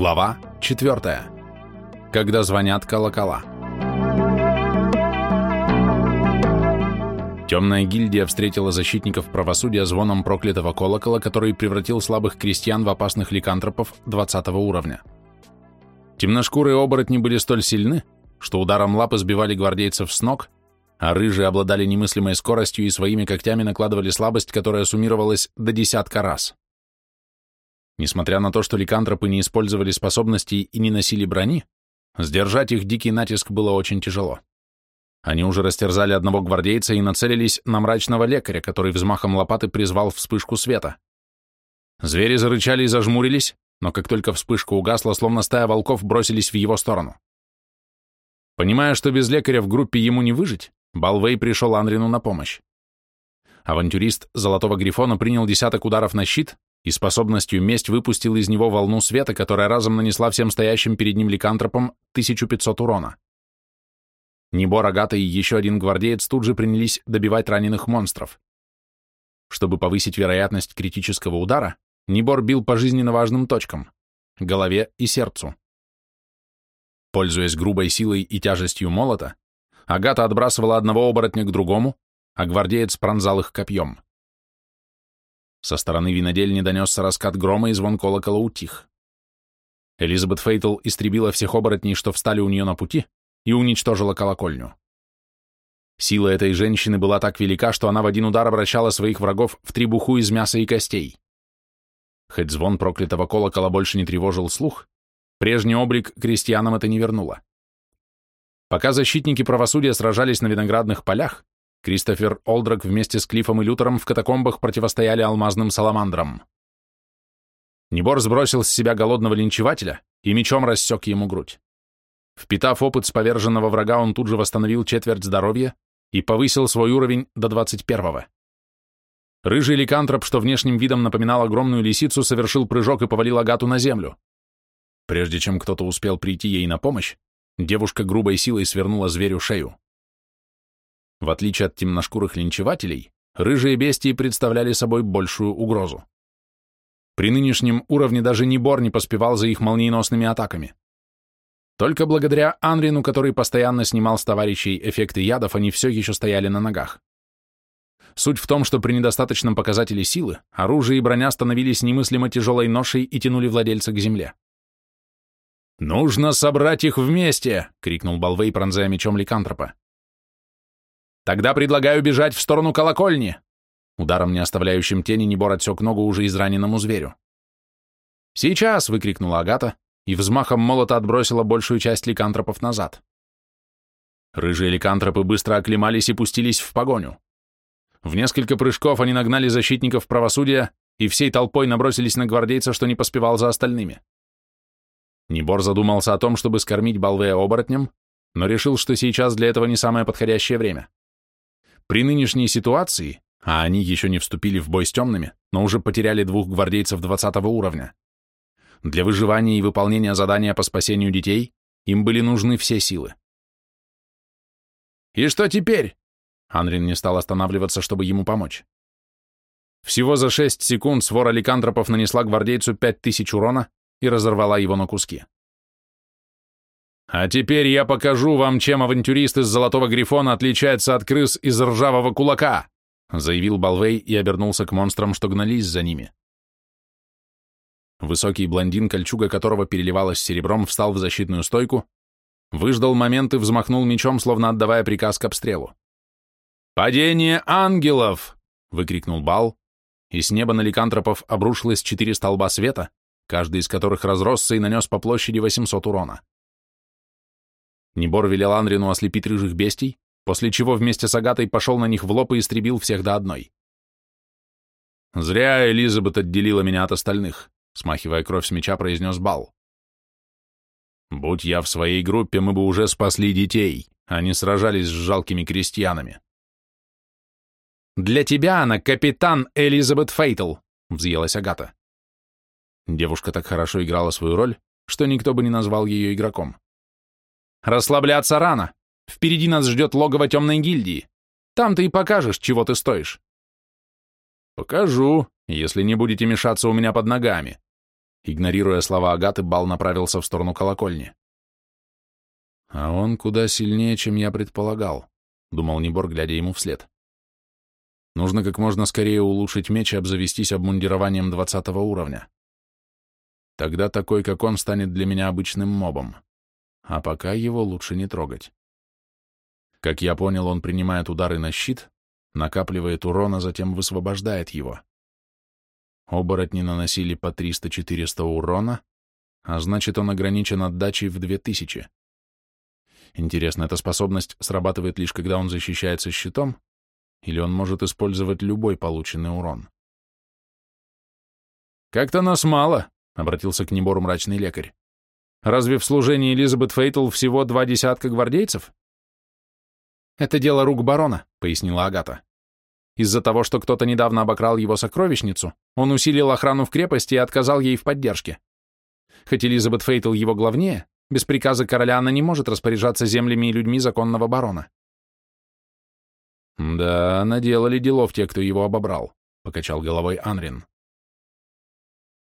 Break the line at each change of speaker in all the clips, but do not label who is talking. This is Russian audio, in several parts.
Глава 4. Когда звонят колокола. Темная гильдия встретила защитников правосудия звоном проклятого колокола, который превратил слабых крестьян в опасных ликантропов 20 уровня. Темношкурые оборотни были столь сильны, что ударом лапы сбивали гвардейцев с ног, а рыжие обладали немыслимой скоростью и своими когтями накладывали слабость, которая суммировалась до десятка раз. Несмотря на то, что ликантропы не использовали способностей и не носили брони, сдержать их дикий натиск было очень тяжело. Они уже растерзали одного гвардейца и нацелились на мрачного лекаря, который взмахом лопаты призвал вспышку света. Звери зарычали и зажмурились, но как только вспышка угасла, словно стая волков бросились в его сторону. Понимая, что без лекаря в группе ему не выжить, Балвей пришел Анрину на помощь. Авантюрист Золотого Грифона принял десяток ударов на щит, и способностью месть выпустил из него волну света, которая разом нанесла всем стоящим перед ним ликантропам 1500 урона. Небор, Агата и еще один гвардеец тут же принялись добивать раненых монстров. Чтобы повысить вероятность критического удара, Небор бил по жизненно важным точкам — голове и сердцу. Пользуясь грубой силой и тяжестью молота, Агата отбрасывала одного оборотня к другому, а гвардеец пронзал их копьем. Со стороны винодельни донесся раскат грома и звон колокола утих. Элизабет Фейтл истребила всех оборотней, что встали у нее на пути, и уничтожила колокольню. Сила этой женщины была так велика, что она в один удар обращала своих врагов в требуху из мяса и костей. Хоть звон проклятого колокола больше не тревожил слух, прежний облик крестьянам это не вернуло. Пока защитники правосудия сражались на виноградных полях, Кристофер Олдрак вместе с Клиффом и Лютером в катакомбах противостояли алмазным саламандрам. Небор сбросил с себя голодного линчевателя и мечом рассек ему грудь. Впитав опыт с поверженного врага, он тут же восстановил четверть здоровья и повысил свой уровень до 21-го. Рыжий ликантроп, что внешним видом напоминал огромную лисицу, совершил прыжок и повалил Агату на землю. Прежде чем кто-то успел прийти ей на помощь, девушка грубой силой свернула зверю шею. В отличие от темношкурых линчевателей, рыжие бестии представляли собой большую угрозу. При нынешнем уровне даже Небор не поспевал за их молниеносными атаками. Только благодаря Анрину, который постоянно снимал с товарищей эффекты ядов, они все еще стояли на ногах. Суть в том, что при недостаточном показателе силы оружие и броня становились немыслимо тяжелой ношей и тянули владельца к земле. «Нужно собрать их вместе!» — крикнул Балвей, пронзая мечом ликантропа. Тогда предлагаю бежать в сторону колокольни. Ударом, не оставляющим тени, Небор отсек ногу уже израненному зверю. «Сейчас!» — выкрикнула Агата и взмахом молота отбросила большую часть ликантропов назад. Рыжие ликантропы быстро оклемались и пустились в погоню. В несколько прыжков они нагнали защитников правосудия и всей толпой набросились на гвардейца, что не поспевал за остальными. Небор задумался о том, чтобы скормить Балвея оборотнем, но решил, что сейчас для этого не самое подходящее время. При нынешней ситуации, а они еще не вступили в бой с темными, но уже потеряли двух гвардейцев 20 уровня, для выживания и выполнения задания по спасению детей им были нужны все силы. «И что теперь?» Анрин не стал останавливаться, чтобы ему помочь. Всего за 6 секунд свора ликантропов нанесла гвардейцу 5000 урона и разорвала его на куски. А теперь я покажу вам, чем авантюрист из Золотого Грифона отличается от крыс из ржавого кулака, заявил Балвей и обернулся к монстрам, что гнались за ними. Высокий блондин, кольчуга которого переливалась серебром, встал в защитную стойку, выждал момент и взмахнул мечом, словно отдавая приказ к обстрелу. «Падение ангелов!» — выкрикнул Бал, и с неба на ликантропов обрушилось четыре столба света, каждый из которых разросся и нанес по площади 800 урона. Небор велел Анрину ослепить рыжих бестий, после чего вместе с Агатой пошел на них в лоб и истребил всех до одной. «Зря Элизабет отделила меня от остальных», — смахивая кровь с меча, произнес Бал. «Будь я в своей группе, мы бы уже спасли детей, а не сражались с жалкими крестьянами». «Для тебя она капитан Элизабет Фейтл», — взъелась Агата. Девушка так хорошо играла свою роль, что никто бы не назвал ее игроком. Расслабляться рано. Впереди нас ждет логово темной гильдии. Там ты и покажешь, чего ты стоишь. Покажу, если не будете мешаться у меня под ногами. Игнорируя слова Агаты, Бал направился в сторону колокольни. «А он куда сильнее, чем я предполагал», — думал Небор, глядя ему вслед. «Нужно как можно скорее улучшить меч и обзавестись обмундированием двадцатого уровня. Тогда такой, как он, станет для меня обычным мобом. А пока его лучше не трогать. Как я понял, он принимает удары на щит, накапливает урон, а затем высвобождает его. Оборотни наносили по 300-400 урона, а значит, он ограничен отдачей в 2000. Интересно, эта способность срабатывает лишь когда он защищается щитом, или он может использовать любой полученный урон? «Как-то нас мало», — обратился к Небору мрачный лекарь. «Разве в служении Элизабет Фейтл всего два десятка гвардейцев?» «Это дело рук барона», — пояснила Агата. «Из-за того, что кто-то недавно обокрал его сокровищницу, он усилил охрану в крепости и отказал ей в поддержке. Хоть Элизабет Фейтл его главнее, без приказа короля она не может распоряжаться землями и людьми законного барона». «Да, наделали делов те, кто его обобрал», — покачал головой Анрин.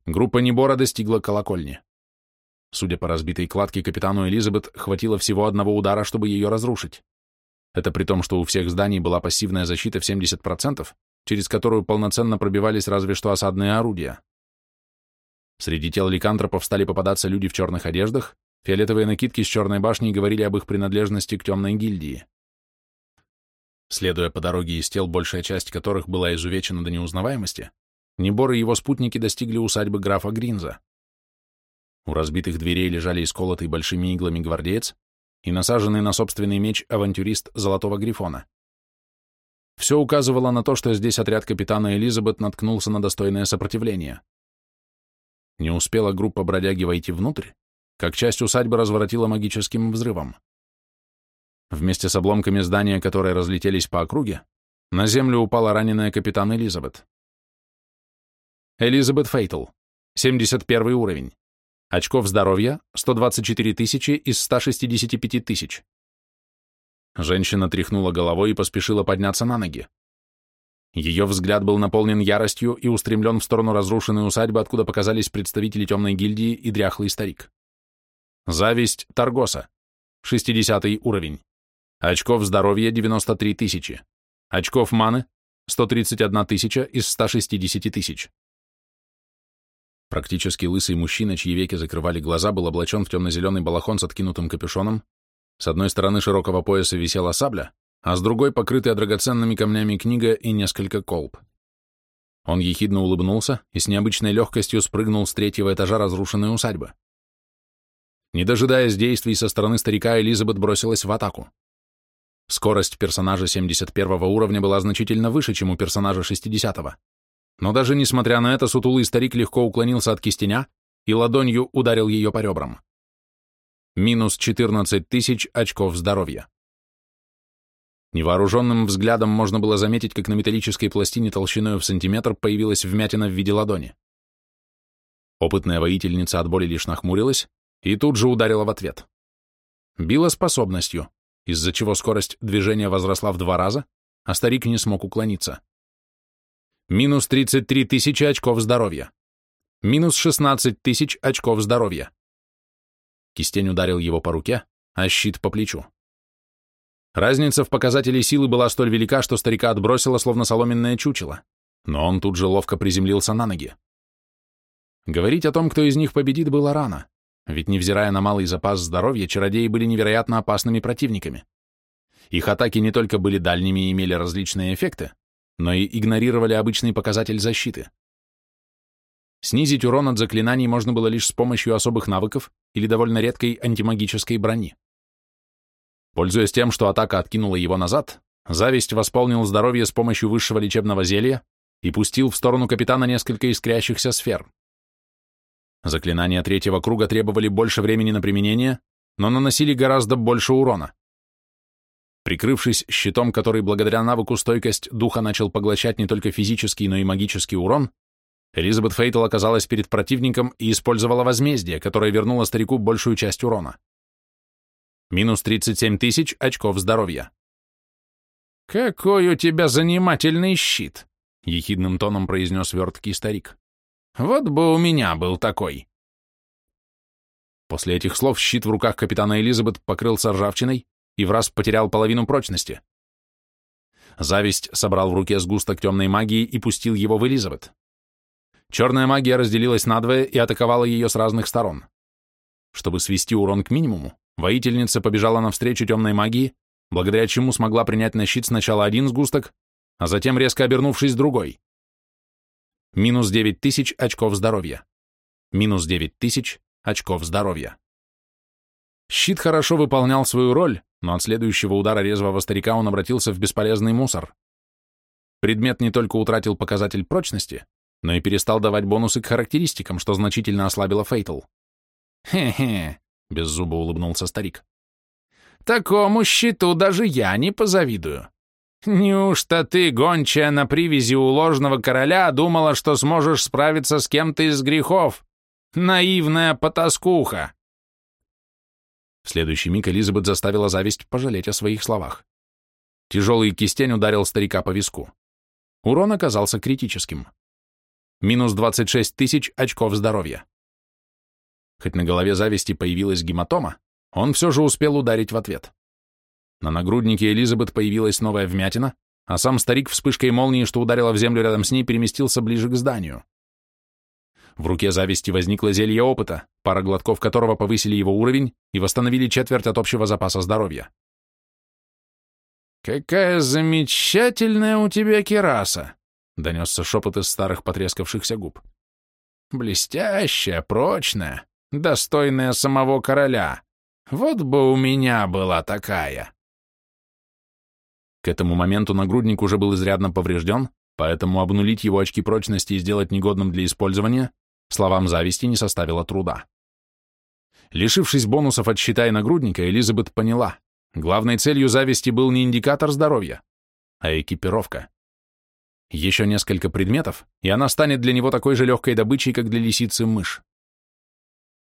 Группа Небора достигла колокольни. Судя по разбитой кладке, капитану Элизабет хватило всего одного удара, чтобы ее разрушить. Это при том, что у всех зданий была пассивная защита в 70%, через которую полноценно пробивались разве что осадные орудия. Среди тел ликантропов стали попадаться люди в черных одеждах, фиолетовые накидки с черной башней говорили об их принадлежности к темной гильдии. Следуя по дороге из тел, большая часть которых была изувечена до неузнаваемости, Небор и его спутники достигли усадьбы графа Гринза. У разбитых дверей лежали исколотый большими иглами гвардеец, и насаженный на собственный меч авантюрист Золотого Грифона. Все указывало на то, что здесь отряд капитана Элизабет наткнулся на достойное сопротивление. Не успела группа бродяги войти внутрь, как часть усадьбы разворотила магическим взрывом. Вместе с обломками здания, которые разлетелись по округе, на землю упала раненая капитан Элизабет. Элизабет Фейтл, 71 уровень. Очков здоровья – 124 тысячи из 165 тысяч. Женщина тряхнула головой и поспешила подняться на ноги. Ее взгляд был наполнен яростью и устремлен в сторону разрушенной усадьбы, откуда показались представители темной гильдии и дряхлый старик. Зависть Таргоса. 60 уровень. Очков здоровья 93 тысячи. Очков маны 131 тысяча из 160 тысяч. Практически лысый мужчина, чьи веки закрывали глаза, был облачен в темно-зеленый балахон с откинутым капюшоном. С одной стороны широкого пояса висела сабля, а с другой покрытая драгоценными камнями книга и несколько колб. Он ехидно улыбнулся и с необычной легкостью спрыгнул с третьего этажа разрушенной усадьбы. Не дожидаясь действий со стороны старика, Элизабет бросилась в атаку. Скорость персонажа 71 уровня была значительно выше, чем у персонажа 60-го. Но даже несмотря на это, сутулый старик легко уклонился от кистеня и ладонью ударил ее по ребрам. Минус 14 тысяч очков здоровья. Невооруженным взглядом можно было заметить, как на металлической пластине толщиной в сантиметр появилась вмятина в виде ладони. Опытная воительница от боли лишь нахмурилась и тут же ударила в ответ. Била способностью, из-за чего скорость движения возросла в два раза, а старик не смог уклониться. Минус 33 тысячи очков здоровья. Минус 16 тысяч очков здоровья. Кистень ударил его по руке, а щит по плечу. Разница в показателе силы была столь велика, что старика отбросило, словно соломенное чучело, но он тут же ловко приземлился на ноги. Говорить о том, кто из них победит, было рано, ведь, невзирая на малый запас здоровья, чародеи были невероятно опасными противниками. Их атаки не только были дальними и имели различные эффекты, но и игнорировали обычный показатель защиты. Снизить урон от заклинаний можно было лишь с помощью особых навыков или довольно редкой антимагической брони. Пользуясь тем, что атака откинула его назад, зависть восполнил здоровье с помощью высшего лечебного зелья и пустил в сторону капитана несколько искрящихся сфер. Заклинания третьего круга требовали больше времени на применение, но наносили гораздо больше урона. Прикрывшись щитом, который благодаря навыку стойкость духа начал поглощать не только физический, но и магический урон, Элизабет Фейтл оказалась перед противником и использовала возмездие, которое вернуло старику большую часть урона. Минус 37 тысяч очков здоровья. «Какой у тебя занимательный щит!» — ехидным тоном произнес верткий старик. Вот бы у меня был такой. После этих слов щит в руках капитана Элизабет покрылся ржавчиной и в раз потерял половину прочности. Зависть собрал в руке сгусток темной магии и пустил его в Элизабет. Черная магия разделилась надвое и атаковала ее с разных сторон. Чтобы свести урон к минимуму, воительница побежала навстречу темной магии, благодаря чему смогла принять на щит сначала один сгусток, а затем резко обернувшись другой. Минус 9000 очков здоровья. Минус 9000 очков здоровья. Щит хорошо выполнял свою роль, но от следующего удара резвого старика он обратился в бесполезный мусор. Предмет не только утратил показатель прочности, но и перестал давать бонусы к характеристикам, что значительно ослабило Фейтл. «Хе-хе», — беззубо улыбнулся старик. «Такому щиту даже я не позавидую. Неужто ты, гончая на привязи у ложного короля, думала, что сможешь справиться с кем-то из грехов? Наивная потаскуха!»
В следующий миг Элизабет заставила зависть пожалеть о своих словах. Тяжелый кистень ударил старика по виску. Урон оказался критическим. Минус 26 тысяч очков здоровья. Хоть на голове зависти появилась гематома, он все же успел ударить в ответ. На нагруднике Элизабет появилась новая вмятина, а сам старик вспышкой молнии, что ударила в землю рядом с ней, переместился ближе к зданию. В руке зависти возникло зелье опыта, пара глотков которого повысили его уровень и восстановили четверть от общего запаса здоровья.
«Какая замечательная у тебя кераса!» — донесся шепот из старых потрескавшихся губ. «Блестящая, прочная, достойная самого короля. Вот бы у меня была такая!»
К этому моменту нагрудник уже был изрядно поврежден, поэтому обнулить его очки прочности и сделать негодным для использования словам зависти не составило труда. Лишившись бонусов от щита и нагрудника, Элизабет поняла, главной целью зависти был не индикатор здоровья, а экипировка. Еще несколько предметов, и она станет для него такой же легкой добычей, как для лисицы мышь.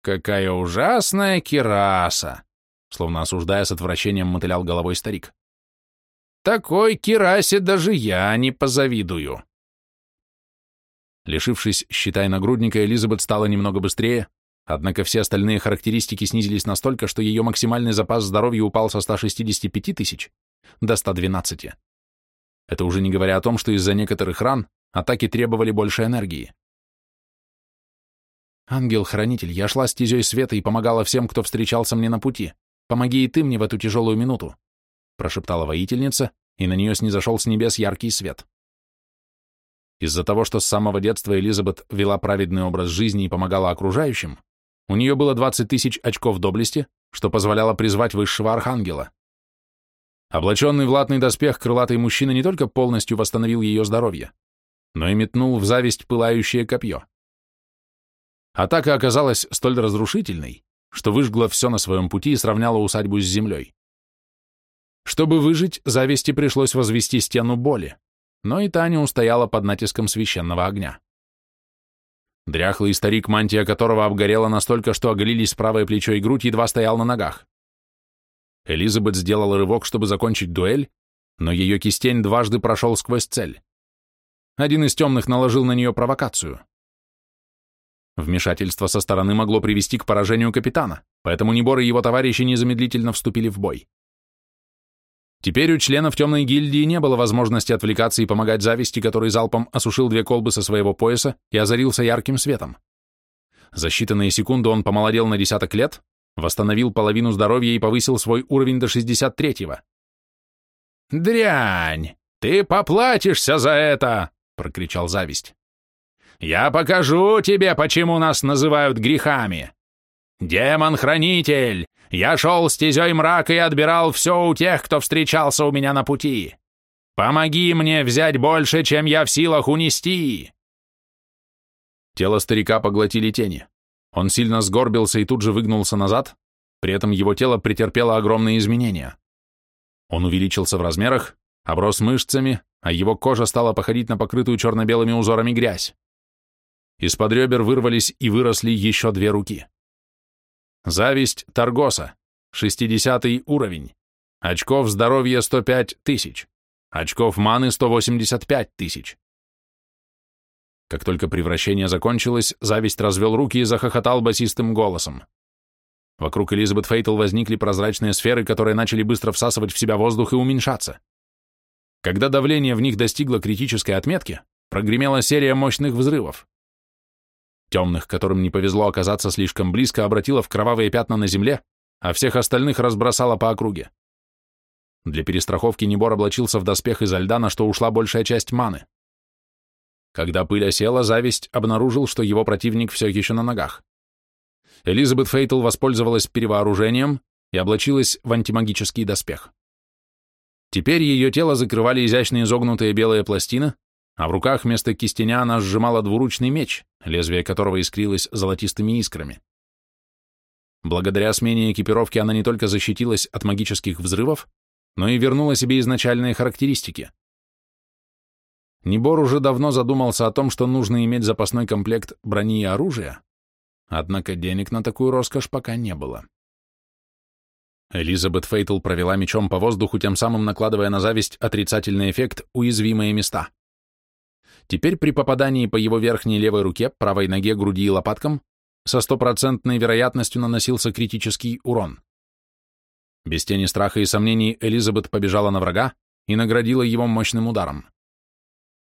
«Какая ужасная кираса!» Словно осуждая с отвращением, мотылял головой старик. Такой кирасе даже я не позавидую.
Лишившись, считай, нагрудника, Элизабет стала немного быстрее, однако все остальные характеристики снизились настолько, что ее максимальный запас здоровья упал со 165 тысяч до 112. Это уже не говоря о том, что из-за некоторых ран атаки требовали больше энергии. «Ангел-хранитель, я шла стезей света и помогала всем, кто встречался мне на пути. Помоги и ты мне в эту тяжелую минуту прошептала воительница, и на нее снизошел с небес яркий свет. Из-за того, что с самого детства Элизабет вела праведный образ жизни и помогала окружающим, у нее было 20 тысяч очков доблести, что позволяло призвать высшего архангела. Облаченный в латный доспех крылатый мужчина не только полностью восстановил ее здоровье, но и метнул в зависть пылающее копье. Атака оказалась столь разрушительной, что выжгла все на своем пути и сравняла усадьбу с землей. Чтобы выжить, зависти пришлось возвести стену боли, но и та не устояла под натиском священного огня. Дряхлый старик, мантия которого обгорела настолько, что оголились правое плечо и грудь, едва стоял на ногах. Элизабет сделала рывок, чтобы закончить дуэль, но ее кистень дважды прошел сквозь цель. Один из темных наложил на нее провокацию. Вмешательство со стороны могло привести к поражению капитана, поэтому Небор и его товарищи незамедлительно вступили в бой. Теперь у членов темной гильдии не было возможности отвлекаться и помогать зависти, который залпом осушил две колбы со своего пояса и озарился ярким светом. За считанные секунды он помолодел на десяток лет, восстановил половину здоровья и повысил свой уровень до 63-го.
«Дрянь! Ты поплатишься за это!» — прокричал зависть. «Я покажу тебе, почему нас называют грехами! Демон-хранитель, я шел стезей мрака и отбирал все у тех, кто встречался у меня на пути. Помоги мне взять больше, чем я в силах унести!»
Тело старика поглотили тени. Он сильно сгорбился и тут же выгнулся назад, при этом его тело претерпело огромные изменения. Он увеличился в размерах, оброс мышцами, а его кожа стала походить на покрытую черно-белыми узорами грязь. Из-под ребер вырвались и выросли еще две руки. Зависть Таргоса, 60 уровень. Очков здоровья 105 тысяч. Очков маны 185 тысяч.
Как только превращение закончилось, зависть развел руки и захохотал басистым голосом. Вокруг Элизабет Фейтл возникли прозрачные сферы, которые начали быстро всасывать в себя воздух и уменьшаться. Когда давление в них достигло критической отметки, прогремела серия мощных взрывов. Темных, которым не повезло оказаться слишком близко, обратило в кровавые пятна на земле, а всех остальных разбросало по округе. Для перестраховки Небор облачился в доспех изо льда, на что ушла большая часть маны. Когда пыль осела, зависть обнаружил, что его противник все еще на ногах. Элизабет Фейтл воспользовалась перевооружением и облачилась в антимагический доспех. Теперь ее тело закрывали изящные изогнутые белые пластины, а в руках вместо кистеня она сжимала двуручный меч, лезвие которого искрилось золотистыми искрами. Благодаря смене экипировки она не только защитилась от магических взрывов, но и вернула себе изначальные характеристики. Небор уже давно задумался о том, что нужно иметь запасной комплект брони и оружия, однако денег на такую роскошь пока не было. Элизабет Фейтл провела мечом по воздуху, тем самым накладывая на зависть отрицательный эффект «уязвимые места». Теперь при попадании по его верхней левой руке, правой ноге, груди и лопаткам со стопроцентной вероятностью наносился критический урон. Без тени страха и сомнений Элизабет побежала на врага и наградила его мощным ударом.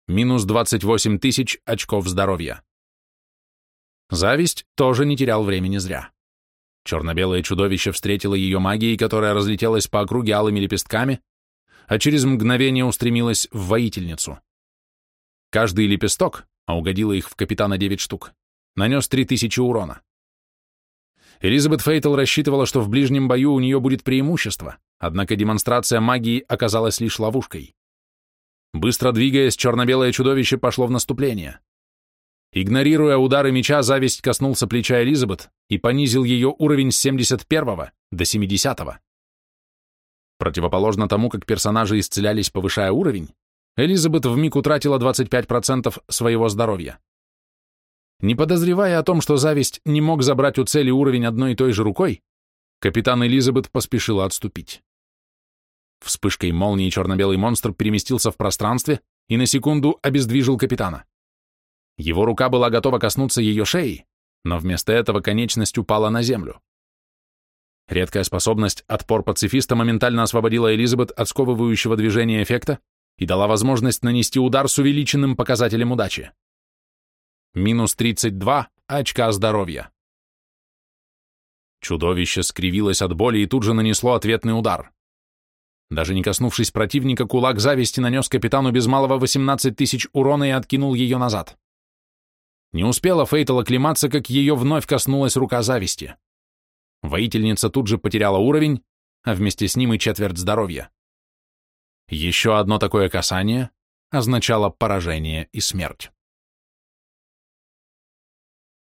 Минус 28 тысяч очков здоровья. Зависть тоже не терял времени зря. Черно-белое чудовище встретило ее магией, которая разлетелась по округе алыми лепестками, а через мгновение устремилась в воительницу. Каждый лепесток, а угодило их в капитана девять штук, нанес 3000 урона. Элизабет Фейтл рассчитывала, что в ближнем бою у нее будет преимущество, однако демонстрация магии оказалась лишь ловушкой. Быстро двигаясь, черно-белое чудовище пошло в наступление. Игнорируя удары меча, зависть коснулся плеча Элизабет и понизил ее уровень с 71 до 70. -го. Противоположно тому, как персонажи исцелялись, повышая уровень, Элизабет вмиг утратила 25% своего здоровья. Не подозревая о том, что зависть не мог забрать у цели уровень одной и той же рукой, капитан Элизабет поспешила отступить. Вспышкой молнии черно-белый монстр переместился в пространстве и на секунду обездвижил капитана. Его рука была готова коснуться ее шеи, но вместо этого конечность упала на землю. Редкая способность «Отпор пацифиста» моментально освободила Элизабет от сковывающего движения эффекта и дала возможность нанести удар с увеличенным показателем удачи. Минус 32 очка здоровья. Чудовище скривилось от боли и тут же нанесло ответный удар. Даже не коснувшись противника, кулак зависти нанес капитану без малого 18 тысяч урона и откинул ее назад. Не успела Фейтал оклематься, как ее вновь коснулась рука зависти. Воительница тут же потеряла уровень, а вместе с ним и четверть здоровья. Еще одно такое касание означало поражение и смерть.